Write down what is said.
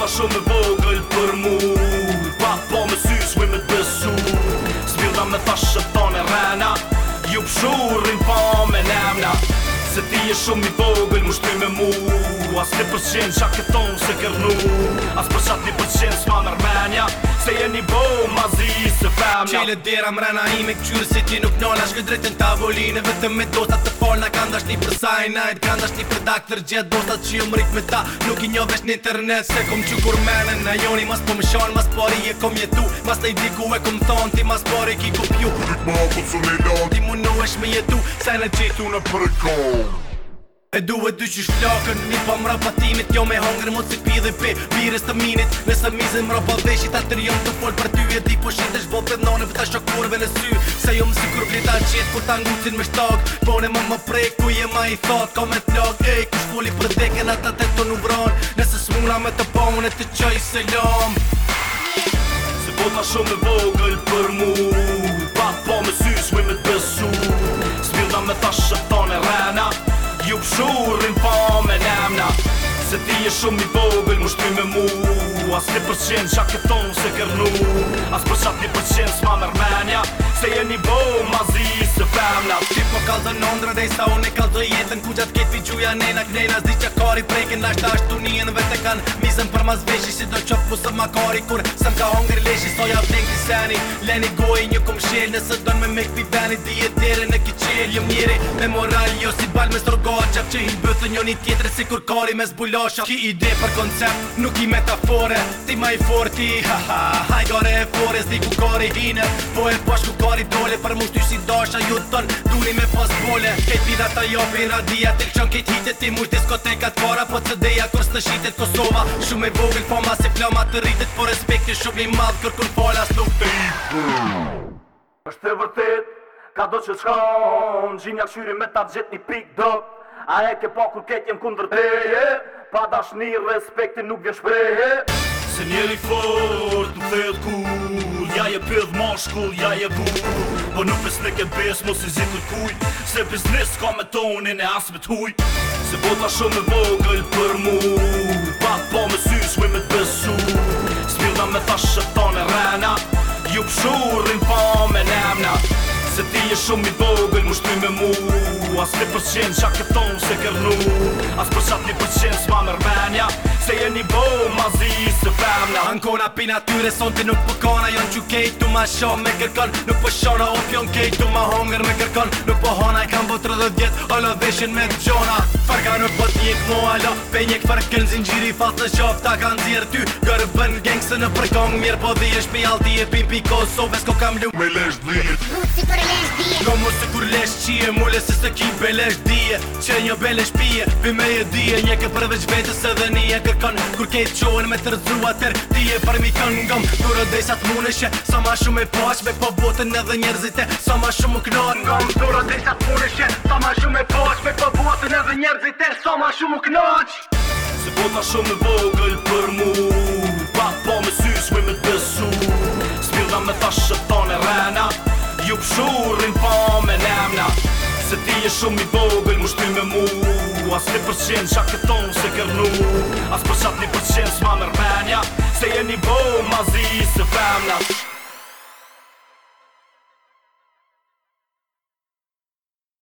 Taşımı boğdu je shumë i vogël më shtri me mu As të përqenë qa këton se kërnu As përshat një përqenë s'ma mërmenja Se je një bo ma zi se femja Qele dera mrena i me këqyrë si ti nuk njona Shkë drejtën të avoline vetëm me dosat të falna Kanë dash një për sajnajt, kanë dash një për daktër gjithë Dosat që ju më me ta nuk i njovesh në internet Se kom që kur mene në joni mas po më shonë Mas pari po e kom jetu, mas të i diku e kom thonë Ti mas pari po ki ku Ti më në në E duhet dy që shflakën Një pa po më rapatimit Kjo me hangrë mo cipi dhe pe Pires të minit Nësë më izin dhe që ta të rionë të folë Për ty e di po shetë është botë Për nane Vëta shokurve në sy Se jo më si kur vlita qitë Kur ta ngutin me shtak Po ne më më prej Ku je ma i thot Ka me t'lak Ej, ku shpulli për deke Në ta të tonu vran Nësë s'muna me të pa Une e të qaj se lam Se bota po shumë e vogël për mu je shumë i vogël më me mu As një përqen qa këtonë se kërnu As përqat një përqen s'ma mërmenja Se je një bo ma zi kallë dhe nëndrë Dhe sa unë e kallë dhe jetën Ku gjatë ketë vijuja nena Knejna zdi që kari prejken Nash të ashtu një në vete kanë Mizën për mas veshi Si do qëpë musë më kari Kur sëm ka hongër leshi Soja vdhen kiseni Leni goj një kum shel Nëse dënë me me këpi Di Dije tere në kiqel Jëm jo njeri me moral Jo si bal me strogoqa Që i bëthë një një tjetre Si kur kari me zbulasha Ki ide për koncept Nuk i metafore Ti ma i forti Ha ha ha Hajgare e po e si Duni pas bole Këtë pida ta jopi radia Tilë qënë kejt hitet ti mujt diskotekat para Po të deja kur së shitet Kosova Shumë e vogël po ma si floma të rritet Po respekti shumë i madhë kërkun pola Së nuk të është të vërtet Ka do që qka gjinja këshyri me ta gjithë një pik do A e ke po kur ketë jem kundër teje Pa dash një respekti nuk vjen shprehe Se njeri fort nuk thejët kur Ja je pëdh shkull ja je bu Po nuk pës në ke bes mos i zikur kuj Se biznes ka me tonin e as me t'huj Se bota shumë e vogël për mu Pa po me sy shkuj me t'besu Spilda me thash shëton e rena Ju pëshurin pa me nemna Se ti je shumë i vogël mu shtu me mu As me përqen qa këton se kërnu së falem në hënkona Pina tyre son të nuk pëkona po Jon që kejtu ma shom me kërkon Nuk po shona o fjon kejtu ma hongër me kërkon Nuk po hona i kam bo të rëdhë djetë O lo dheshin me të gjona Farka nuk po të njek mua lo Pe njek farë zinë gjiri fatë të qof Ta kanë zirë ty gërë bën geng se në përkong Mirë po dhije shpi alti e pimpi Kosovës ko kam lu me lesh dhije Komo se jo, kur lesh qie Mule se se lesh dhije Që një bele shpije Vime e dhije Njekë përveç vetës edhe një kejtë qohen me të rëzru kënu atër Ti e për mi kënë ngëm Kërë dhej sa të mune shë Sa ma shumë e pashbe Po botën edhe njerëzite Sa ma shumë kënë ngëm Kërë dhej sa të mune Sa ma shumë e pashbe Po botën edhe njerëzite Sa ma shumë u ngëm Se bota shumë vogël për mu Pa po me sy shme me të besu Spilda me ta shëtane rena Ju pëshurin pa me nemna Se ti e shumë i vogël Mushtu me mu as një përqen, qa këton se kërnu As përshat një përqen, s'ma mërmenja